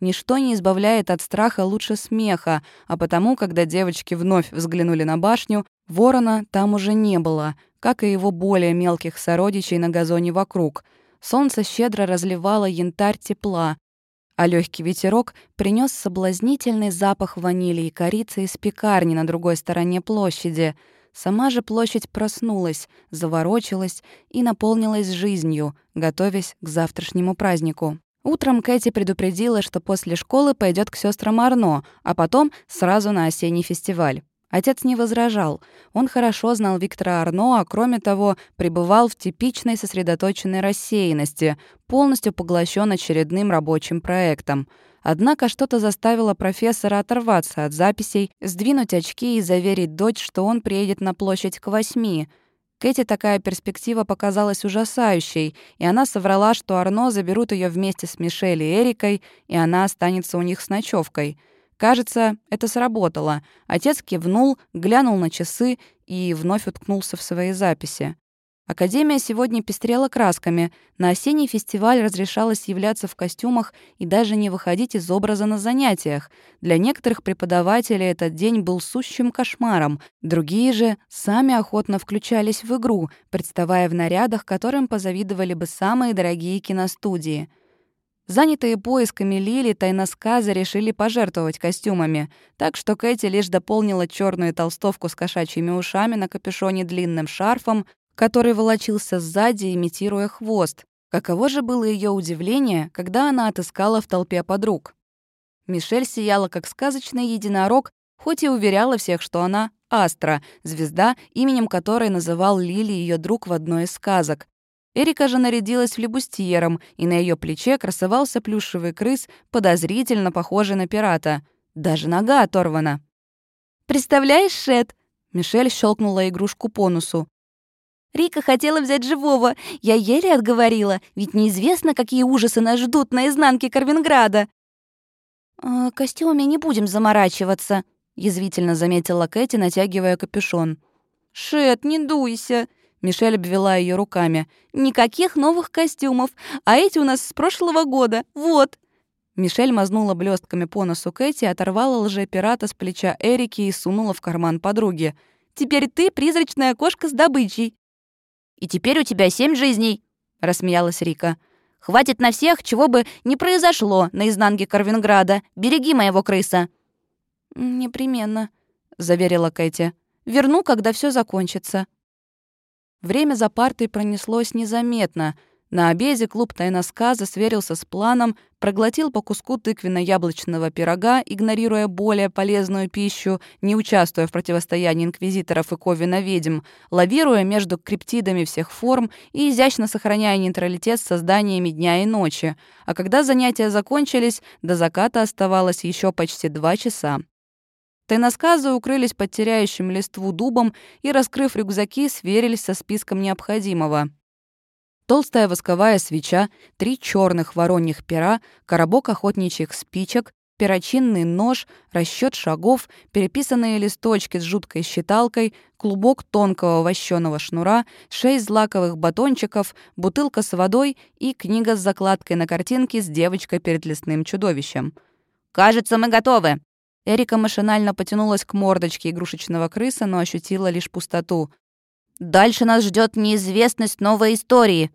Ничто не избавляет от страха лучше смеха, а потому, когда девочки вновь взглянули на башню, ворона там уже не было, как и его более мелких сородичей на газоне вокруг. Солнце щедро разливало янтарь тепла, а легкий ветерок принес соблазнительный запах ванили и корицы из пекарни на другой стороне площади. Сама же площадь проснулась, заворочилась и наполнилась жизнью, готовясь к завтрашнему празднику. Утром Кэти предупредила, что после школы пойдет к сестрам Арно, а потом сразу на осенний фестиваль. Отец не возражал. Он хорошо знал Виктора Арно, а кроме того, пребывал в типичной сосредоточенной рассеянности, полностью поглощен очередным рабочим проектом. Однако что-то заставило профессора оторваться от записей, сдвинуть очки и заверить дочь, что он приедет на площадь к восьми — Кэти такая перспектива показалась ужасающей, и она соврала, что Арно заберут ее вместе с Мишель и Эрикой, и она останется у них с ночевкой. Кажется, это сработало. Отец кивнул, глянул на часы и вновь уткнулся в свои записи. Академия сегодня пестрела красками. На осенний фестиваль разрешалось являться в костюмах и даже не выходить из образа на занятиях. Для некоторых преподавателей этот день был сущим кошмаром. Другие же сами охотно включались в игру, представая в нарядах, которым позавидовали бы самые дорогие киностудии. Занятые поисками Лили, тайносказы решили пожертвовать костюмами, так что Кэти лишь дополнила черную толстовку с кошачьими ушами на капюшоне длинным шарфом, который волочился сзади, имитируя хвост. Каково же было ее удивление, когда она отыскала в толпе подруг. Мишель сияла как сказочный единорог, хоть и уверяла всех, что она Астра, звезда, именем которой называл Лили ее друг в одной из сказок. Эрика же нарядилась флебустьером, и на ее плече красовался плюшевый крыс, подозрительно похожий на пирата. Даже нога оторвана. «Представляешь, Шет?» Мишель щелкнула игрушку по носу. Рика хотела взять живого. Я еле отговорила, ведь неизвестно, какие ужасы нас ждут на изнанке Карвинграда. «Э, «Костюме не будем заморачиваться», — язвительно заметила Кэти, натягивая капюшон. «Шет, не дуйся», — Мишель обвела ее руками. «Никаких новых костюмов, а эти у нас с прошлого года. Вот». Мишель мазнула блестками по носу Кэти, оторвала лже-пирата с плеча Эрики и сунула в карман подруги. «Теперь ты призрачная кошка с добычей». И теперь у тебя семь жизней», — рассмеялась Рика. «Хватит на всех, чего бы не произошло на изнанке Карвинграда. Береги моего крыса». «Непременно», — заверила Кэти. «Верну, когда все закончится». Время за партой пронеслось незаметно — на обеде клуб тайносказа сверился с планом, проглотил по куску тыквенно-яблочного пирога, игнорируя более полезную пищу, не участвуя в противостоянии инквизиторов и ковина-ведьм, лавируя между криптидами всех форм и изящно сохраняя нейтралитет с созданиями дня и ночи. А когда занятия закончились, до заката оставалось еще почти два часа. Тайносказы укрылись под теряющим листву дубом и, раскрыв рюкзаки, сверились со списком необходимого — толстая восковая свеча, три черных вороньих пера, коробок охотничьих спичек, перочинный нож, расчет шагов, переписанные листочки с жуткой считалкой, клубок тонкого вощеного шнура, шесть злаковых батончиков, бутылка с водой и книга с закладкой на картинке с девочкой перед лесным чудовищем. «Кажется, мы готовы!» Эрика машинально потянулась к мордочке игрушечного крыса, но ощутила лишь пустоту. «Дальше нас ждет неизвестность новой истории»,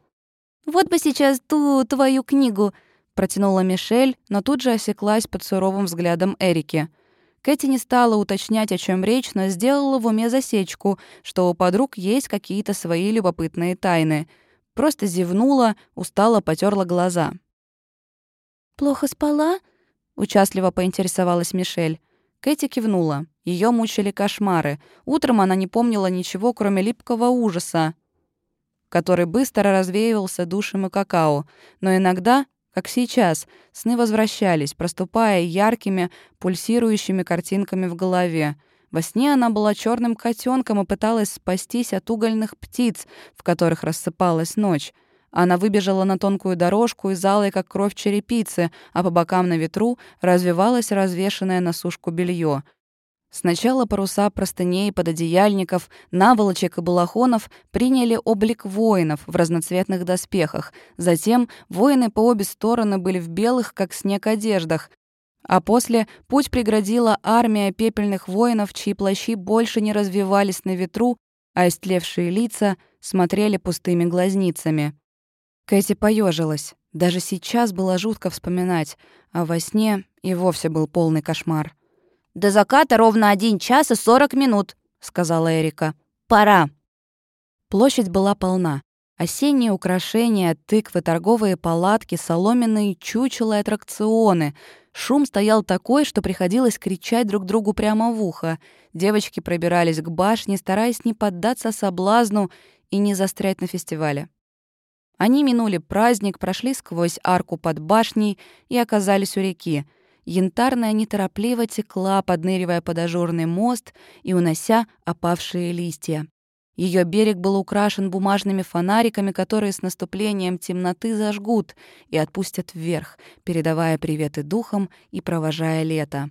«Вот бы сейчас ту твою книгу», — протянула Мишель, но тут же осеклась под суровым взглядом Эрики. Кэти не стала уточнять, о чем речь, но сделала в уме засечку, что у подруг есть какие-то свои любопытные тайны. Просто зевнула, устало потерла глаза. «Плохо спала?» — участливо поинтересовалась Мишель. Кэти кивнула. Ее мучили кошмары. Утром она не помнила ничего, кроме липкого ужаса который быстро развеивался душем и какао, но иногда, как сейчас, сны возвращались, проступая яркими, пульсирующими картинками в голове. Во сне она была черным котенком и пыталась спастись от угольных птиц, в которых рассыпалась ночь. Она выбежала на тонкую дорожку из алой, как кровь черепицы, а по бокам на ветру развивалось развешенное на сушку белье. Сначала паруса простыней, пододеяльников, наволочек и балахонов приняли облик воинов в разноцветных доспехах. Затем воины по обе стороны были в белых, как снег, одеждах. А после путь преградила армия пепельных воинов, чьи плащи больше не развивались на ветру, а истлевшие лица смотрели пустыми глазницами. Кэти поежилась. Даже сейчас было жутко вспоминать, а во сне и вовсе был полный кошмар. «До заката ровно один час и сорок минут», — сказала Эрика. «Пора». Площадь была полна. Осенние украшения, тыквы, торговые палатки, соломенные чучела и аттракционы. Шум стоял такой, что приходилось кричать друг другу прямо в ухо. Девочки пробирались к башне, стараясь не поддаться соблазну и не застрять на фестивале. Они минули праздник, прошли сквозь арку под башней и оказались у реки — Янтарная неторопливо текла, подныривая под ажурный мост и унося опавшие листья. Ее берег был украшен бумажными фонариками, которые с наступлением темноты зажгут и отпустят вверх, передавая приветы духам и провожая лето.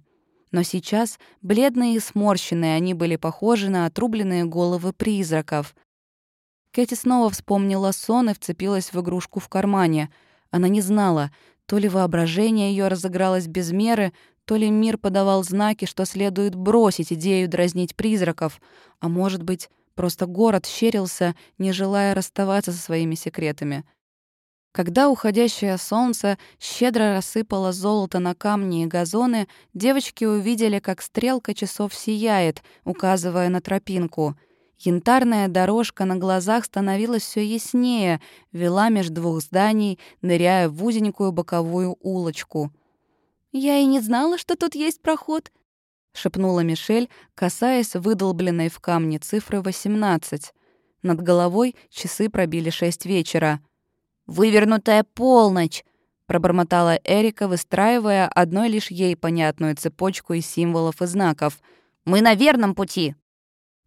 Но сейчас, бледные и сморщенные, они были похожи на отрубленные головы призраков. Кэти снова вспомнила сон и вцепилась в игрушку в кармане. Она не знала, то ли воображение ее разыгралось без меры, то ли мир подавал знаки, что следует бросить идею дразнить призраков, а может быть, просто город щерился, не желая расставаться со своими секретами. Когда уходящее солнце щедро рассыпало золото на камни и газоны, девочки увидели, как стрелка часов сияет, указывая на тропинку — Янтарная дорожка на глазах становилась все яснее, вела между двух зданий, ныряя в узенькую боковую улочку. «Я и не знала, что тут есть проход», — шепнула Мишель, касаясь выдолбленной в камне цифры 18. Над головой часы пробили шесть вечера. «Вывернутая полночь!» — пробормотала Эрика, выстраивая одной лишь ей понятную цепочку из символов и знаков. «Мы на верном пути!»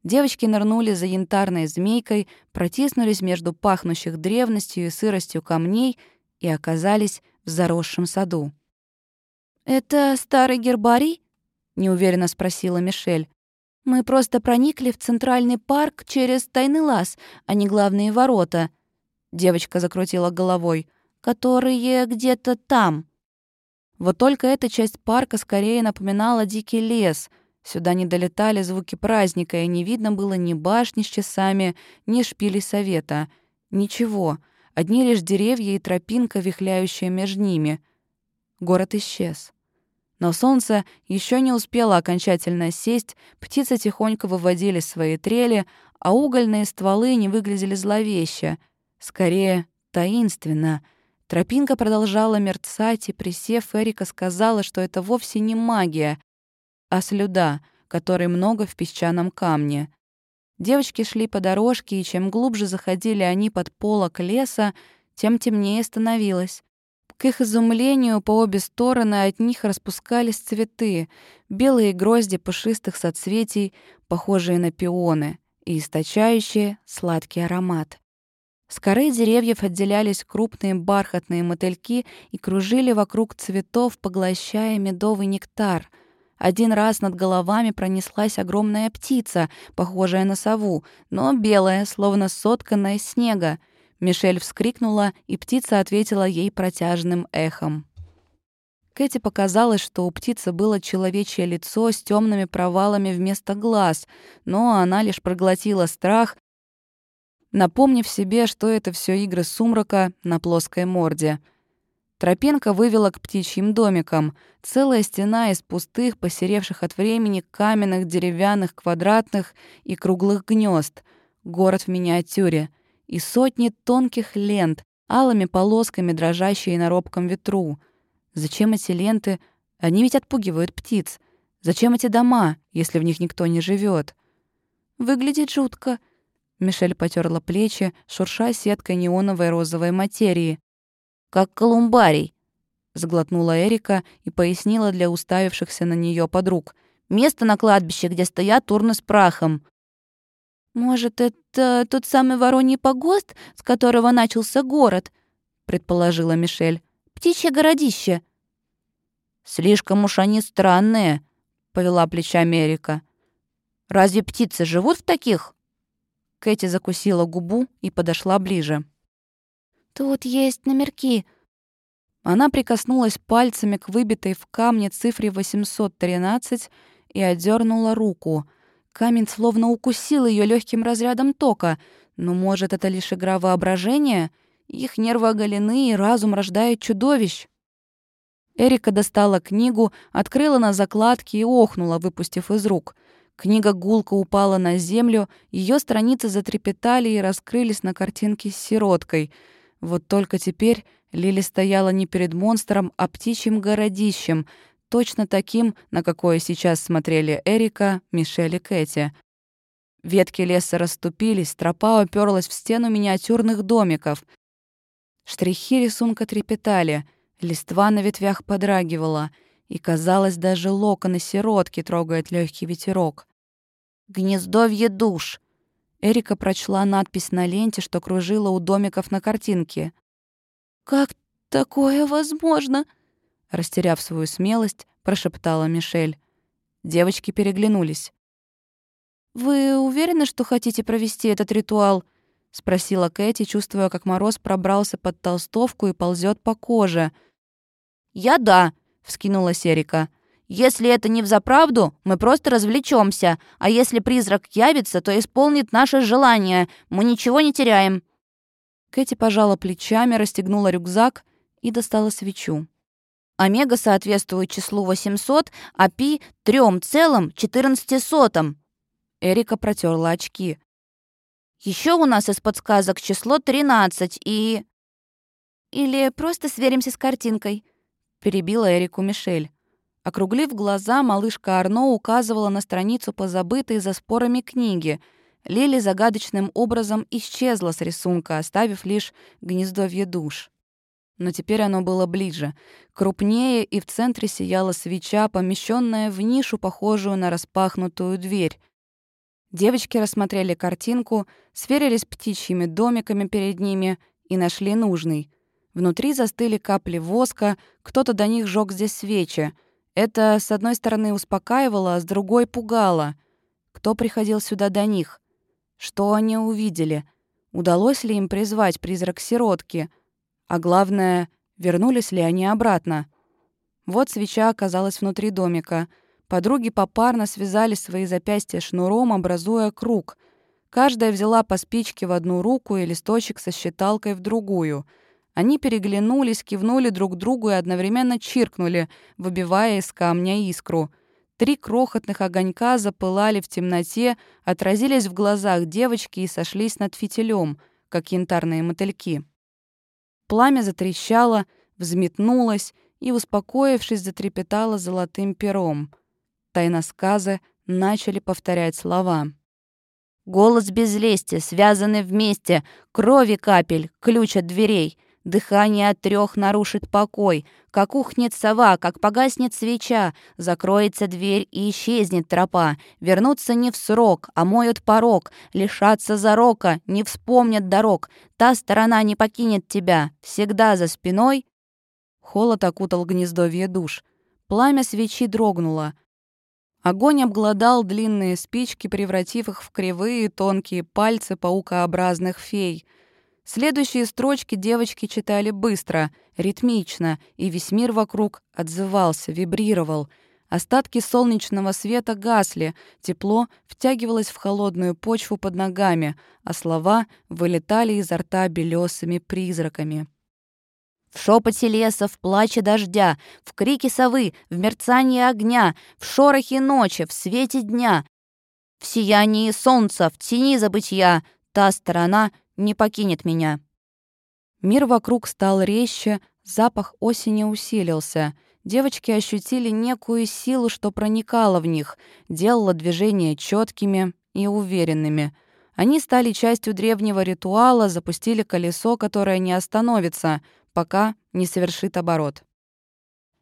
Девочки нырнули за янтарной змейкой, протиснулись между пахнущих древностью и сыростью камней и оказались в заросшем саду. «Это старый гербарий?» — неуверенно спросила Мишель. «Мы просто проникли в центральный парк через тайный лаз, а не главные ворота». Девочка закрутила головой. «Которые где-то там». Вот только эта часть парка скорее напоминала дикий лес — Сюда не долетали звуки праздника, и не видно было ни башни с часами, ни шпилей совета. Ничего, одни лишь деревья и тропинка, вихляющая между ними. Город исчез. Но солнце еще не успело окончательно сесть, птицы тихонько выводили свои трели, а угольные стволы не выглядели зловеще. Скорее, таинственно. Тропинка продолжала мерцать, и, присев, Эрика сказала, что это вовсе не магия, а слюда, которой много в песчаном камне. Девочки шли по дорожке, и чем глубже заходили они под полок леса, тем темнее становилось. К их изумлению по обе стороны от них распускались цветы, белые грозди пушистых соцветий, похожие на пионы, и источающие сладкий аромат. С коры деревьев отделялись крупные бархатные мотыльки и кружили вокруг цветов, поглощая медовый нектар — один раз над головами пронеслась огромная птица, похожая на сову, но белая, словно сотканная из снега. Мишель вскрикнула, и птица ответила ей протяжным эхом. Кэти показалось, что у птицы было человечье лицо с темными провалами вместо глаз, но она лишь проглотила страх, напомнив себе, что это все игры сумрака на плоской морде — Тропинка вывела к птичьим домикам. Целая стена из пустых, посеревших от времени каменных, деревянных, квадратных и круглых гнезд. Город в миниатюре. И сотни тонких лент, алыми полосками, дрожащие на робком ветру. Зачем эти ленты? Они ведь отпугивают птиц. Зачем эти дома, если в них никто не живет? Выглядит жутко. Мишель потерла плечи, шурша сеткой неоновой розовой материи как колумбарий», — сглотнула Эрика и пояснила для уставившихся на нее подруг. «Место на кладбище, где стоят урны с прахом». «Может, это тот самый Вороний погост, с которого начался город?» — предположила Мишель. «Птичье городище». «Слишком уж они странные», — повела плечами Эрика. Разве птицы живут в таких?» Кэти закусила губу и подошла ближе. «Тут есть номерки». Она прикоснулась пальцами к выбитой в камне цифре 813 и отдернула руку. Камень словно укусил ее легким разрядом тока. Но, может, это лишь игра воображения? Их нервы оголены, и разум рождает чудовищ. Эрика достала книгу, открыла на закладке и охнула, выпустив из рук. Книга гулко упала на землю, ее страницы затрепетали и раскрылись на картинке с сироткой. Вот только теперь Лили стояла не перед монстром, а птичьим городищем, точно таким, на какое сейчас смотрели Эрика, Мишель и Кэти. Ветки леса расступились, тропа уперлась в стену миниатюрных домиков. Штрихи рисунка трепетали — Листва на ветвях подрагивала, и, казалось, даже локоны сиротки трогает легкий ветерок. «Гнездовье душ!» Эрика прочла надпись на ленте, что кружила у домиков на картинке. «Как такое возможно?» Растеряв свою смелость, прошептала Мишель. Девочки переглянулись. «Вы уверены, что хотите провести этот ритуал?» — спросила Кэти, чувствуя, как мороз пробрался под толстовку и ползет по коже — «Я да», — вскинулась Эрика. «Если это не взаправду, мы просто развлечемся, а если призрак явится, то исполнит наше желание. Мы ничего не теряем». Кэти пожала плечами, расстегнула рюкзак и достала свечу. Омега соответствует числу 800, а пи — трем целым 14 сотом. Эрика протерла очки. Еще у нас из подсказок число 13 и... Или просто сверимся с картинкой, перебила Эрику Мишель. Округлив глаза, малышка Арно указывала на страницу позабытой за спорами книги. Лили загадочным образом исчезла с рисунка, оставив лишь гнездовье душ. Но теперь оно было ближе. Крупнее и в центре сияла свеча, помещенная в нишу, похожую на распахнутую дверь. Девочки рассмотрели картинку, сверились птичьими домиками перед ними и нашли нужный — Внутри застыли капли воска, кто-то до них жёг здесь свечи. Это, с одной стороны, успокаивало, а с другой пугало. Кто приходил сюда до них? Что они увидели? Удалось ли им призвать призрак сиротки? А главное, вернулись ли они обратно? Вот свеча оказалась внутри домика. Подруги попарно связали свои запястья шнуром, образуя круг. Каждая взяла по спичке в одну руку и листочек со считалкой в другую — они переглянулись, кивнули друг другу и одновременно чиркнули, выбивая из камня искру. Три крохотных огонька запылали в темноте, отразились в глазах девочки и сошлись над фитилем, как янтарные мотыльки. Пламя затрещало, взметнулось и, успокоившись, затрепетало золотым пером. Тайносказы начали повторять слова. «Голос без лести, связаны вместе, крови капель, ключ от дверей». Дыхание от трех нарушит покой, как ухнет сова, как погаснет свеча, закроется дверь и исчезнет тропа. Вернуться не в срок, а моют порог, лишаться зарока, не вспомнят дорог. Та сторона не покинет тебя, всегда за спиной. Холод окутал гнездовье душ. Пламя свечи дрогнуло. Огонь обглодал длинные спички, превратив их в кривые тонкие пальцы паукообразных фей — Следующие строчки девочки читали быстро, ритмично, и весь мир вокруг отзывался, вибрировал. Остатки солнечного света гасли, тепло втягивалось в холодную почву под ногами, а слова вылетали изо рта белесыми призраками. В шепоте леса, в плаче дождя, в крике совы, в мерцании огня, в шорохе ночи, в свете дня, в сиянии солнца, в тени забытья, та сторона — не покинет меня. Мир вокруг стал резче, запах осени усилился. Девочки ощутили некую силу, что проникала в них, делала движения четкими и уверенными. Они стали частью древнего ритуала, запустили колесо, которое не остановится, пока не совершит оборот.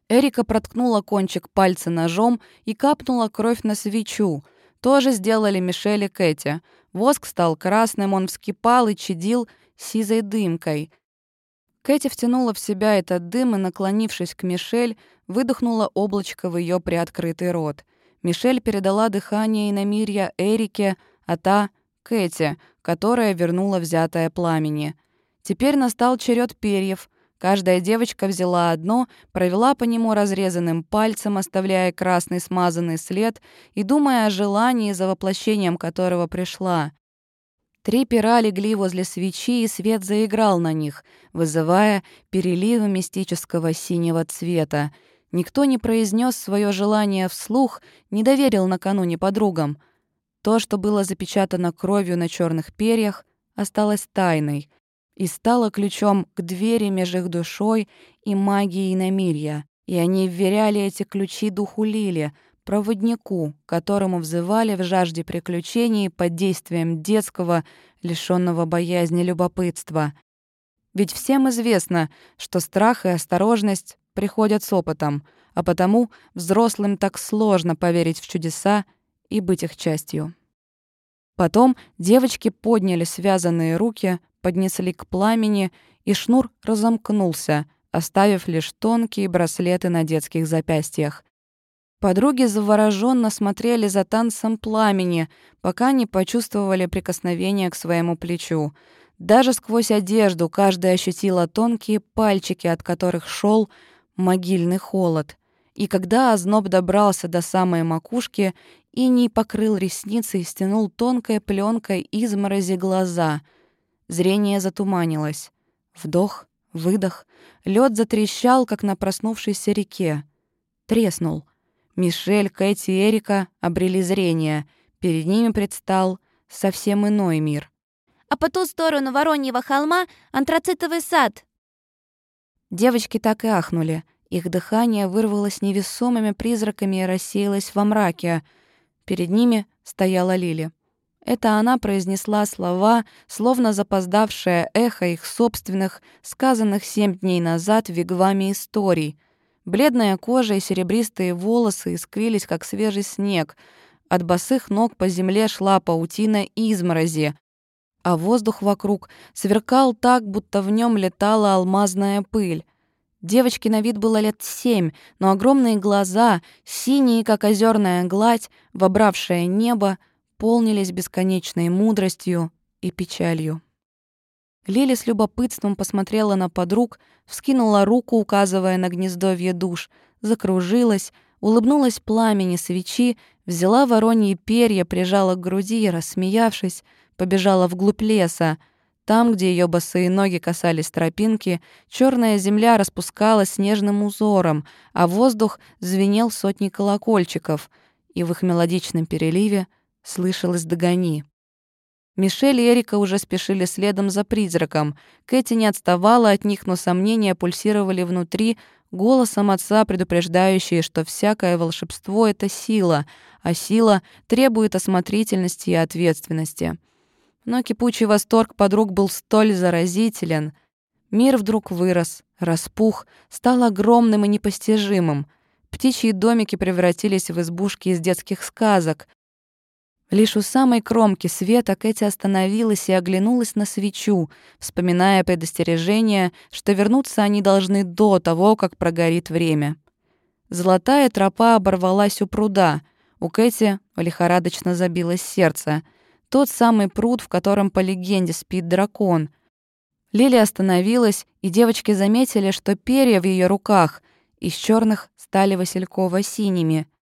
Эрика проткнула кончик пальца ножом и капнула кровь на свечу. Тоже сделали Мишель и Кэти. Воск стал красным, он вскипал и чадил сизой дымкой. Кэти втянула в себя этот дым и, наклонившись к Мишель, выдохнула облачко в ее приоткрытый рот. Мишель передала дыхание иномирья Эрике, а та — Кэти, которая вернула взятое пламени. Теперь настал черед перьев. Каждая девочка взяла одно, провела по нему разрезанным пальцем, оставляя красный смазанный след и думая о желании, за воплощением которого пришла. Три пера легли возле свечи, и свет заиграл на них, вызывая переливы мистического синего цвета. Никто не произнес свое желание вслух, не доверил накануне подругам. То, что было запечатано кровью на черных перьях, осталось тайной и стало ключом к двери между их душой и магией намирья. И они вверяли эти ключи духу Лили, проводнику, которому взывали в жажде приключений под действием детского, лишённого боязни любопытства. Ведь всем известно, что страх и осторожность приходят с опытом, а потому взрослым так сложно поверить в чудеса и быть их частью. Потом девочки подняли связанные руки, поднесли к пламени, и шнур разомкнулся, оставив лишь тонкие браслеты на детских запястьях. Подруги завороженно смотрели за танцем пламени, пока не почувствовали прикосновение к своему плечу. Даже сквозь одежду каждая ощутила тонкие пальчики, от которых шел могильный холод. И когда озноб добрался до самой макушки, Иний покрыл ресницы и стянул тонкой пленкой изморози глаза. Зрение затуманилось. Вдох, выдох. Лед затрещал, как на проснувшейся реке. Треснул — Мишель, Кэти и Эрика обрели зрение. Перед ними предстал совсем иной мир. «А по ту сторону Вороньего холма — антрацитовый сад!» Девочки так и ахнули. Их дыхание вырвалось невесомыми призраками и рассеялось во мраке. Перед ними стояла Лили. Это она произнесла слова, словно запоздавшее эхо их собственных, сказанных семь дней назад в историй — Бледная кожа и серебристые волосы искрились, как свежий снег. От босых ног по земле шла паутина изморози, а воздух вокруг сверкал так, будто в нем летала алмазная пыль. Девочке на вид было лет семь, но огромные глаза, синие, как озерная гладь, вобравшее небо, полнились бесконечной мудростью и печалью. Лили с любопытством посмотрела на подруг, вскинула руку, указывая на гнездовье душ, закружилась, улыбнулась пламени свечи, взяла вороньи перья, прижала к груди и, рассмеявшись, побежала вглубь леса. Там, где ее босые ноги касались тропинки, черная земля распускалась снежным узором, а воздух звенел сотни колокольчиков, и в их мелодичном переливе слышалось «догони». Мишель и Эрика уже спешили следом за призраком. Кэти не отставала от них, но сомнения пульсировали внутри, голосом отца предупреждающие, что всякое волшебство — это сила, а сила требует осмотрительности и ответственности. Но кипучий восторг подруг был столь заразителен. Мир вдруг вырос, распух, стал огромным и непостижимым. Птичьи домики превратились в избушки из детских сказок. Лишь у самой кромки света Кэти остановилась и оглянулась на свечу, вспоминая предостережение, что вернуться они должны до того, как прогорит время. Золотая тропа оборвалась у пруда. У Кэти лихорадочно забилось сердце. Тот самый пруд, в котором по легенде спит дракон. Лили остановилась, и девочки заметили, что перья в ее руках из черных стали васильково-синими —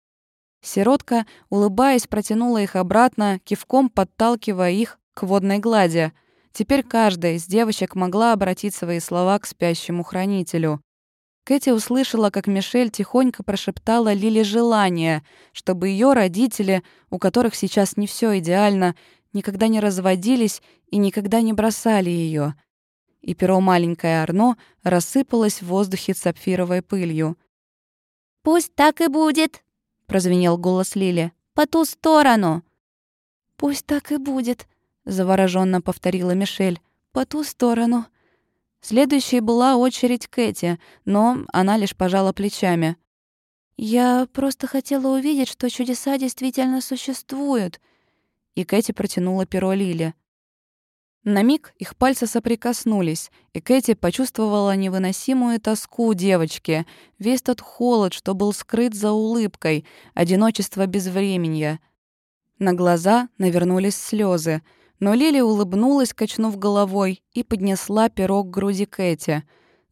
Сиротка, улыбаясь, протянула их обратно, кивком подталкивая их к водной глади. Теперь каждая из девочек могла обратить свои слова к спящему хранителю. Кэти услышала, как Мишель тихонько прошептала Лиле желание, чтобы ее родители, у которых сейчас не все идеально, никогда не разводились и никогда не бросали ее. И перо маленькое Арно рассыпалось в воздухе сапфировой пылью. «Пусть так и будет», прозвенел голос Лили. «По ту сторону!» «Пусть так и будет», — завороженно повторила Мишель. «По ту сторону». Следующей была очередь Кэти, но она лишь пожала плечами. «Я просто хотела увидеть, что чудеса действительно существуют». И Кэти протянула перо Лили. На миг их пальцы соприкоснулись, и Кэти почувствовала невыносимую тоску девочки, весь тот холод, что был скрыт за улыбкой, одиночество безвременья. На глаза навернулись слезы, но Лили улыбнулась, качнув головой, и поднесла перо к груди Кэти.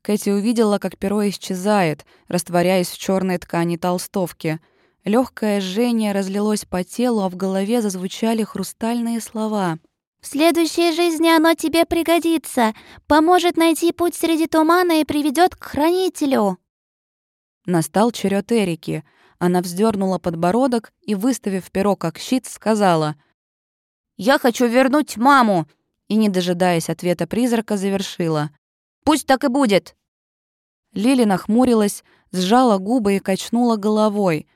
Кэти увидела, как перо исчезает, растворяясь в черной ткани толстовки. Легкое жжение разлилось по телу, а в голове зазвучали хрустальные слова — в следующей жизни оно тебе пригодится, поможет найти путь среди тумана и приведет к хранителю». Настал черед Эрики. Она вздернула подбородок и, выставив перо как щит, сказала «Я хочу вернуть маму!» и, не дожидаясь ответа призрака, завершила «Пусть так и будет!» Лили нахмурилась, сжала губы и качнула головой.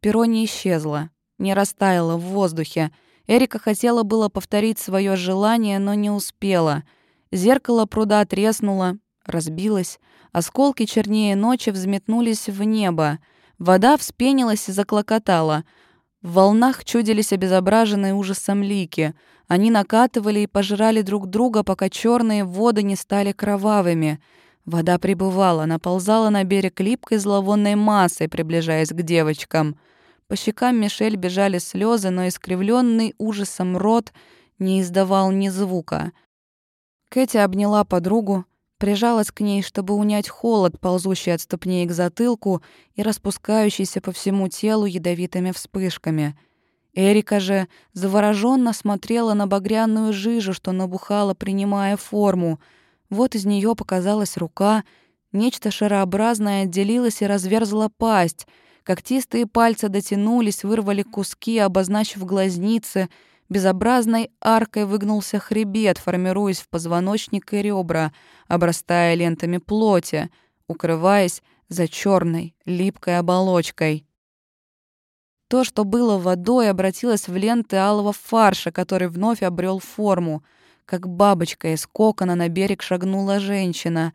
Перо не исчезло, не растаяло в воздухе, Эрика хотела было повторить свое желание, но не успела. Зеркало пруда треснуло, разбилось. Осколки чернее ночи взметнулись в небо. Вода вспенилась и заклокотала. В волнах чудились обезображенные ужасом лики. Они накатывали и пожирали друг друга, пока черные воды не стали кровавыми. Вода прибывала, наползала на берег липкой зловонной массой, приближаясь к девочкам — по щекам Мишель бежали слезы, но искривленный ужасом рот не издавал ни звука. Кэти обняла подругу, прижалась к ней, чтобы унять холод, ползущий от ступней к затылку и распускающийся по всему телу ядовитыми вспышками. Эрика же завороженно смотрела на багряную жижу, что набухала, принимая форму. Вот из нее показалась рука, нечто шарообразное отделилось и разверзло пасть — Когтистые пальцы дотянулись, вырвали куски, обозначив глазницы. Безобразной аркой выгнулся хребет, формируясь в позвоночник и ребра, обрастая лентами плоти, укрываясь за черной, липкой оболочкой. То, что было водой, обратилось в ленты алого фарша, который вновь обрел форму. Как бабочка из кокона на берег шагнула женщина.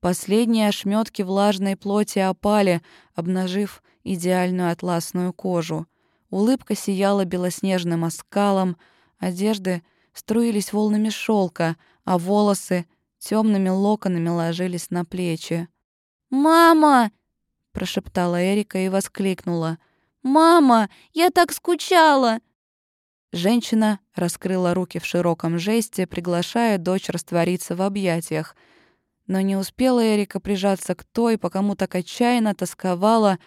Последние ошметки влажной плоти опали, обнажив идеальную атласную кожу. Улыбка сияла белоснежным оскалом, одежды струились волнами шелка, а волосы темными локонами ложились на плечи. «Мама!» — прошептала Эрика и воскликнула. «Мама, я так скучала!» Женщина раскрыла руки в широком жесте, приглашая дочь раствориться в объятиях. Но не успела Эрика прижаться к той, по кому так отчаянно тосковала,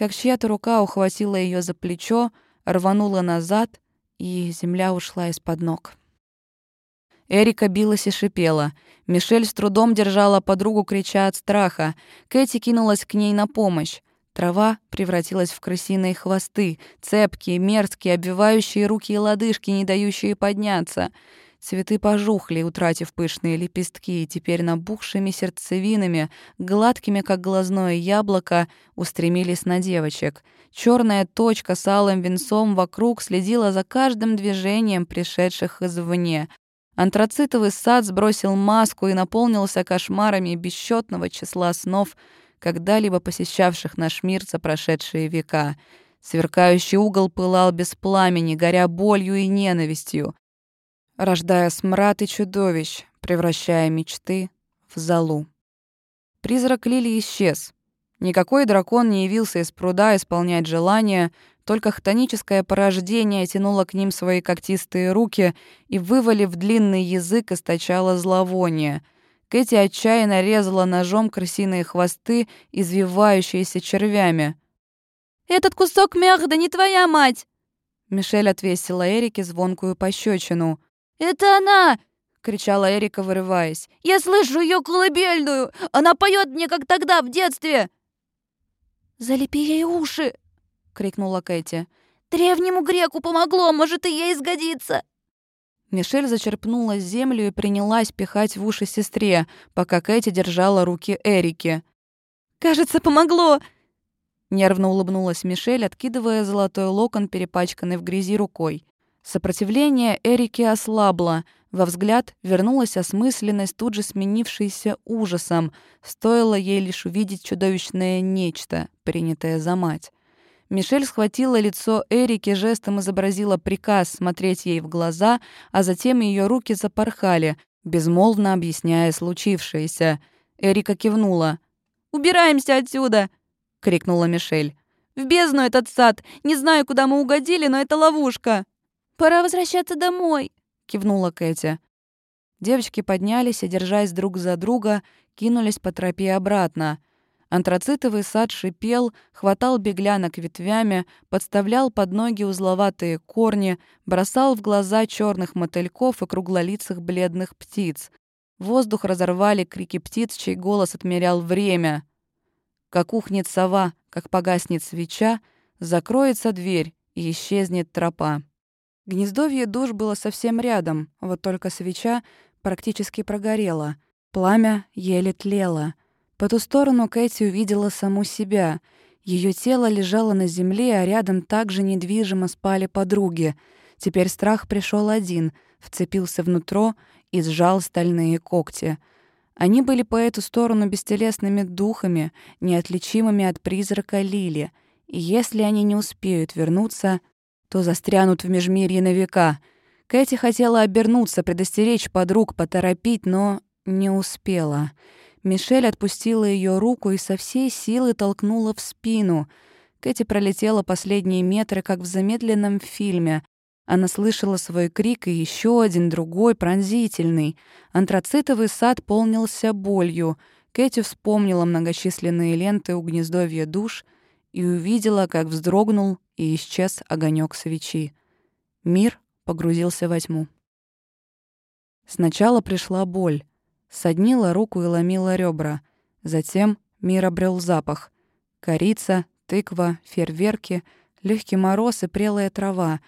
как чья-то рука ухватила ее за плечо, рванула назад, и земля ушла из-под ног. Эрика билась и шипела. Мишель с трудом держала подругу, крича от страха. Кэти кинулась к ней на помощь. Трава превратилась в крысиные хвосты, цепкие, мерзкие, обвивающие руки и лодыжки, не дающие подняться — Цветы пожухли, утратив пышные лепестки, и теперь набухшими сердцевинами, гладкими, как глазное яблоко, устремились на девочек. Черная точка с алым венцом вокруг следила за каждым движением пришедших извне. Антрацитовый сад сбросил маску и наполнился кошмарами бесчетного числа снов, когда-либо посещавших наш мир за прошедшие века. Сверкающий угол пылал без пламени, горя болью и ненавистью рождая смрад и чудовищ, превращая мечты в залу. Призрак Лили исчез. Никакой дракон не явился из пруда исполнять желания, только хтоническое порождение тянуло к ним свои когтистые руки и, вывалив длинный язык, источало зловоние. Кэти отчаянно резала ножом крысиные хвосты, извивающиеся червями. «Этот кусок мягда не твоя мать!» Мишель отвесила Эрике звонкую пощечину. «Это она!» — кричала Эрика, вырываясь. «Я слышу ее колыбельную! Она поет мне, как тогда, в детстве!» «Залепи ей уши!» — крикнула Кэти. «Древнему греку помогло, может, и ей сгодится!» Мишель зачерпнула землю и принялась пихать в уши сестре, пока Кэти держала руки Эрики. «Кажется, помогло!» Нервно улыбнулась Мишель, откидывая золотой локон, перепачканный в грязи рукой. Сопротивление Эрики ослабло, во взгляд вернулась осмысленность, тут же сменившаяся ужасом, стоило ей лишь увидеть чудовищное нечто, принятое за мать. Мишель схватила лицо Эрики, жестом изобразила приказ смотреть ей в глаза, а затем ее руки запорхали, безмолвно объясняя случившееся. Эрика кивнула. «Убираемся отсюда!» — крикнула Мишель. «В бездну этот сад! Не знаю, куда мы угодили, но это ловушка!» «Пора возвращаться домой!» — кивнула Кэти. Девочки поднялись и, держась друг за друга, кинулись по тропе обратно — Антрацитовый сад шипел, хватал беглянок ветвями, подставлял под ноги узловатые корни, бросал в глаза черных мотыльков и круглолицых бледных птиц. Воздух разорвали крики птиц, чей голос отмерял время. Как ухнет сова, как погаснет свеча, закроется дверь и исчезнет тропа. Гнездовье душ было совсем рядом, вот только свеча практически прогорела. Пламя еле тлело. По ту сторону Кэти увидела саму себя. Ее тело лежало на земле, а рядом также недвижимо спали подруги. Теперь страх пришел один, вцепился внутрь и сжал стальные когти. Они были по эту сторону бестелесными духами, неотличимыми от призрака Лили. И если они не успеют вернуться, то застрянут в межмирье на века. Кэти хотела обернуться, предостеречь подруг, поторопить, но не успела. Мишель отпустила ее руку и со всей силы толкнула в спину. Кэти пролетела последние метры, как в замедленном фильме. Она слышала свой крик и еще один, другой, пронзительный. Антрацитовый сад полнился болью. Кэти вспомнила многочисленные ленты у гнездовья душ и увидела, как вздрогнул и исчез огонек свечи. Мир погрузился во тьму. Сначала пришла боль. Соднила руку и ломила ребра. Затем мир обрел запах. Корица, тыква, фейерверки, легкий мороз и прелая трава.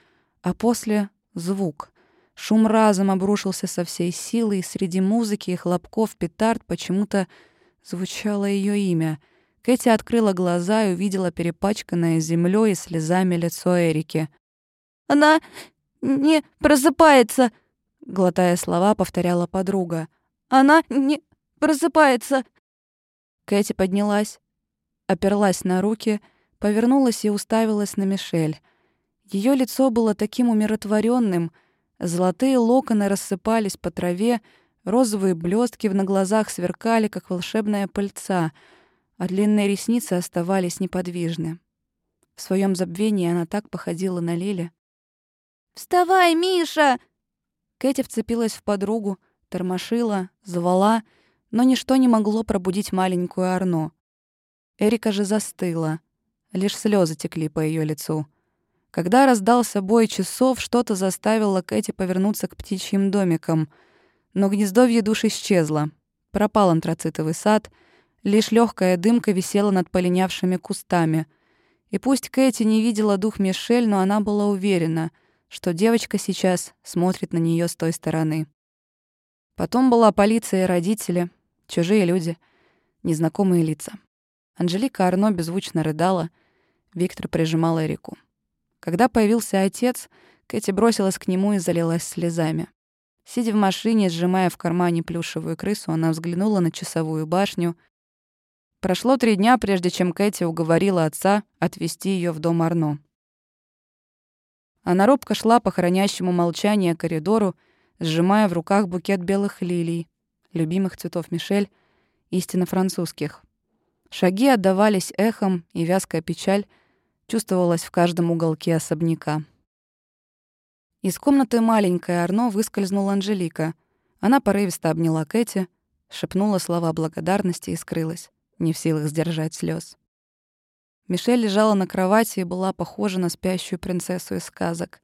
А после — звук. Шум разом обрушился со всей силы, и среди музыки и хлопков петард почему-то звучало ее имя. Кэти открыла глаза и увидела перепачканное землей и слезами лицо Эрики. «Она не просыпается!» Глотая слова, повторяла подруга. Она не просыпается!» Кэти поднялась, оперлась на руки, повернулась и уставилась на Мишель. Ее лицо было таким умиротворенным, золотые локоны рассыпались по траве, розовые блестки на глазах сверкали, как волшебная пыльца, а длинные ресницы оставались неподвижны. В своем забвении она так походила на Лили. «Вставай, Миша!» Кэти вцепилась в подругу, Тормошила, звала, но ничто не могло пробудить маленькую Арно. Эрика же застыла. Лишь слезы текли по ее лицу. Когда раздался бой часов, что-то заставило Кэти повернуться к птичьим домикам. Но гнездовье душ исчезло. Пропал антрацитовый сад, лишь легкая дымка висела над полинявшими кустами. И пусть Кэти не видела дух Мишель, но она была уверена, что девочка сейчас смотрит на нее с той стороны. Потом была полиция и родители, чужие люди, незнакомые лица. Анжелика Арно беззвучно рыдала, Виктор прижимал Эрику. Когда появился отец, Кэти бросилась к нему и залилась слезами. Сидя в машине, сжимая в кармане плюшевую крысу, она взглянула на часовую башню. Прошло три дня, прежде чем Кэти уговорила отца отвезти ее в дом Арно. Она робко шла по хранящему молчание коридору, сжимая в руках букет белых лилий, любимых цветов Мишель, истинно французских. Шаги отдавались эхом, и вязкая печаль чувствовалась в каждом уголке особняка. Из комнаты маленькая Арно выскользнула Анжелика. Она порывисто обняла Кэти, шепнула слова благодарности и скрылась, не в силах сдержать слез. Мишель лежала на кровати и была похожа на спящую принцессу из сказок.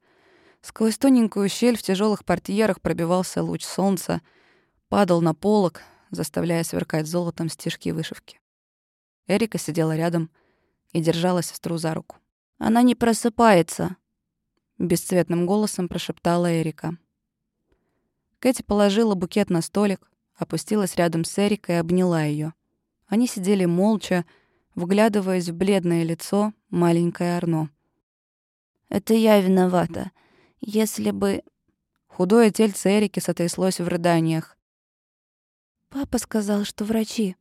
Сквозь тоненькую щель в тяжелых портьерах пробивался луч солнца, падал на полок, заставляя сверкать золотом стежки вышивки. Эрика сидела рядом и держала сестру за руку. «Она не просыпается», — бесцветным голосом прошептала Эрика. Кэти положила букет на столик, опустилась рядом с Эрикой и обняла ее. Они сидели молча, вглядываясь в бледное лицо маленькой Арно. «Это я виновата. Если бы... Худое тельце Эрики сотряслось в рыданиях. «Папа сказал, что врачи».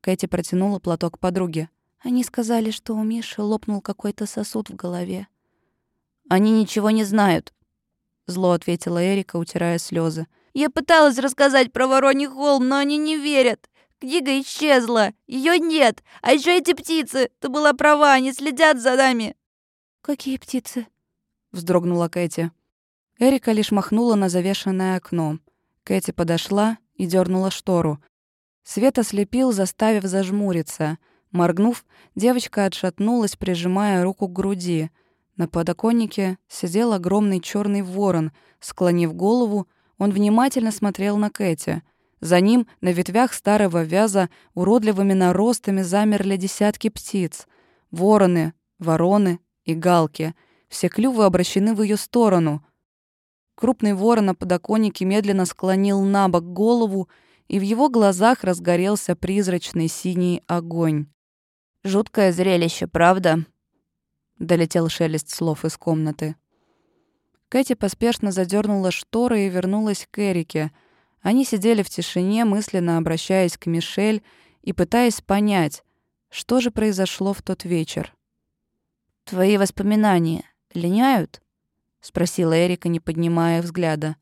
Кэти протянула платок подруге. Они сказали, что у Миши лопнул какой-то сосуд в голове. «Они ничего не знают», — зло ответила Эрика, утирая слезы. «Я пыталась рассказать про Вороний холм, но они не верят. Книга исчезла, ее нет. А еще эти птицы, ты была права, они следят за нами». «Какие птицы?» — вздрогнула Кэти. Эрика лишь махнула на завешенное окно. Кэти подошла и дернула штору. Свет ослепил, заставив зажмуриться. Моргнув, девочка отшатнулась, прижимая руку к груди. На подоконнике сидел огромный черный ворон. Склонив голову, он внимательно смотрел на Кэти. За ним на ветвях старого вяза уродливыми наростами замерли десятки птиц. Вороны, вороны и галки. Все клювы обращены в ее сторону. Крупный ворон на подоконнике медленно склонил на бок голову, и в его глазах разгорелся призрачный синий огонь. «Жуткое зрелище, правда?» — долетел шелест слов из комнаты. Кэти поспешно задернула шторы и вернулась к Эрике. Они сидели в тишине, мысленно обращаясь к Мишель и пытаясь понять, что же произошло в тот вечер. «Твои воспоминания линяют?» — спросила Эрика, не поднимая взгляда.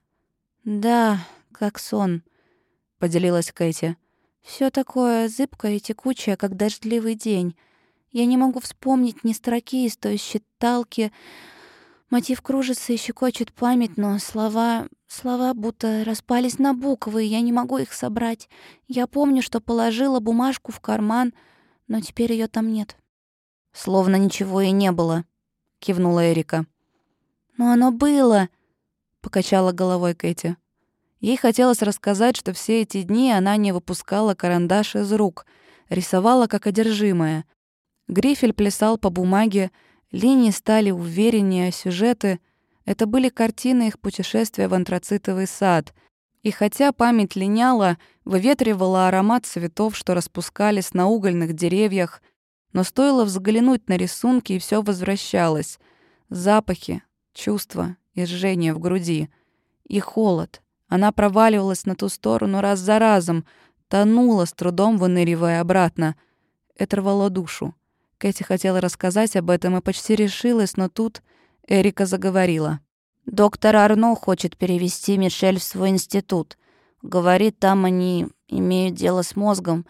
«Да, как сон», — поделилась Кэти. Все такое зыбкое и текучее, как дождливый день. Я не могу вспомнить ни строки из той считалки. Мотив кружится и щекочет память, но слова... Слова будто распались на буквы, и я не могу их собрать. Я помню, что положила бумажку в карман, но теперь ее там нет. «Словно ничего и не было», — кивнула Эрика. «Но оно было», — покачала головой Кэти. Ей хотелось рассказать, что все эти дни она не выпускала карандаш из рук, рисовала как одержимая. Грифель плясал по бумаге, линии стали увереннее, сюжеты — это были картины их путешествия в антрацитовый сад. И хотя память линяла, выветривала аромат цветов, что распускались на угольных деревьях, но стоило взглянуть на рисунки, и все возвращалось. Запахи, чувства и жжение в груди. И холод, она проваливалась на ту сторону раз за разом, тонула, с трудом выныривая обратно. Это рвало душу. Кэти хотела рассказать об этом и почти решилась, но тут Эрика заговорила. «Доктор Арно хочет перевести Мишель в свой институт. Говорит, там они имеют дело с мозгом.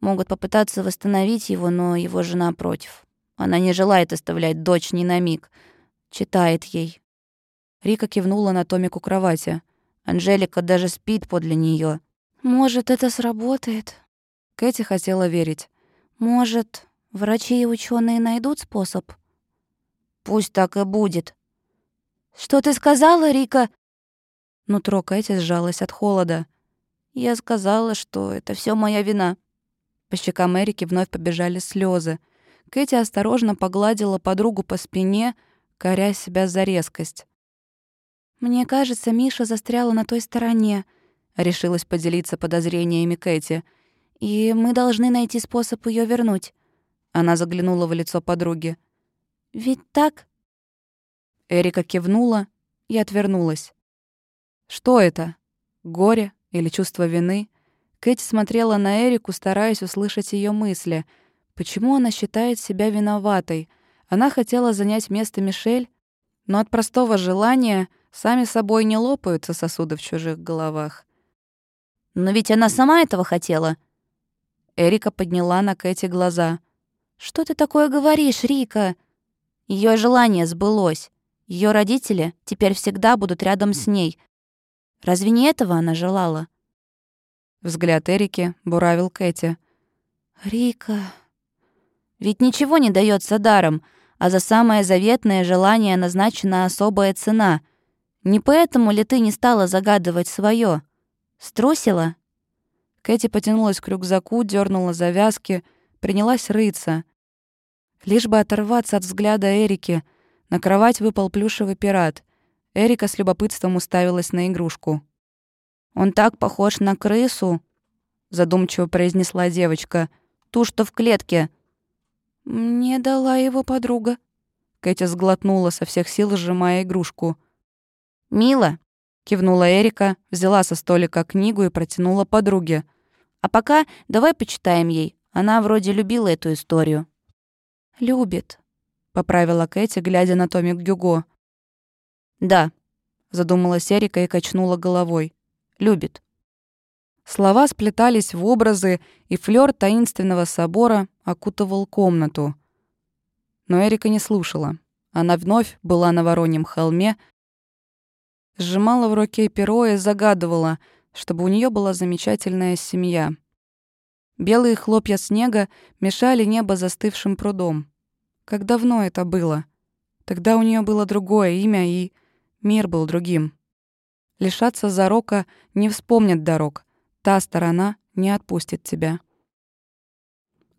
Могут попытаться восстановить его, но его жена против. Она не желает оставлять дочь ни на миг. Читает ей». Рика кивнула на томик у кровати. Анжелика даже спит подле нее. Может, это сработает? Кэти хотела верить. Может, врачи и ученые найдут способ? Пусть так и будет. Что ты сказала, Рика? Нутро Кэти сжалось от холода. Я сказала, что это все моя вина. По щекам Эрики вновь побежали слезы. Кэти осторожно погладила подругу по спине, коря себя за резкость. «Мне кажется, Миша застряла на той стороне», — решилась поделиться подозрениями Кэти. «И мы должны найти способ ее вернуть». Она заглянула в лицо подруги. «Ведь так?» Эрика кивнула и отвернулась. Что это? Горе или чувство вины? Кэти смотрела на Эрику, стараясь услышать ее мысли. Почему она считает себя виноватой? Она хотела занять место Мишель, но от простого желания Сами собой не лопаются сосуды в чужих головах. Но ведь она сама этого хотела. Эрика подняла на Кэти глаза. «Что ты такое говоришь, Рика?» Ее желание сбылось. Ее родители теперь всегда будут рядом с ней. Разве не этого она желала? Взгляд Эрики буравил Кэти. «Рика...» Ведь ничего не дается даром, а за самое заветное желание назначена особая цена — не поэтому ли ты не стала загадывать свое? Струсила?» Кэти потянулась к рюкзаку, дернула завязки, принялась рыться. Лишь бы оторваться от взгляда Эрики, на кровать выпал плюшевый пират. Эрика с любопытством уставилась на игрушку. «Он так похож на крысу», — задумчиво произнесла девочка. «Ту, что в клетке». «Мне дала его подруга». Кэти сглотнула со всех сил, сжимая игрушку. «Мило», — кивнула Эрика, взяла со столика книгу и протянула подруге. «А пока давай почитаем ей. Она вроде любила эту историю». «Любит», — поправила Кэти, глядя на Томик Гюго. «Да», — задумалась Эрика и качнула головой. «Любит». Слова сплетались в образы, и флёр таинственного собора окутывал комнату. Но Эрика не слушала. Она вновь была на Вороньем холме, сжимала в руке перо и загадывала, чтобы у нее была замечательная семья. Белые хлопья снега мешали небо застывшим прудом. Как давно это было? Тогда у нее было другое имя, и мир был другим. Лишаться зарока не вспомнят дорог. Та сторона не отпустит тебя.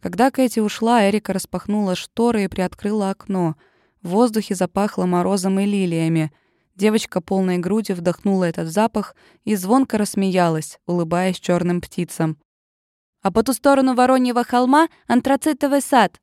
Когда Кэти ушла, Эрика распахнула шторы и приоткрыла окно. В воздухе запахло морозом и лилиями. Девочка полной грудью вдохнула этот запах и звонко рассмеялась, улыбаясь черным птицам. «А по ту сторону Вороньего холма — антрацитовый сад»,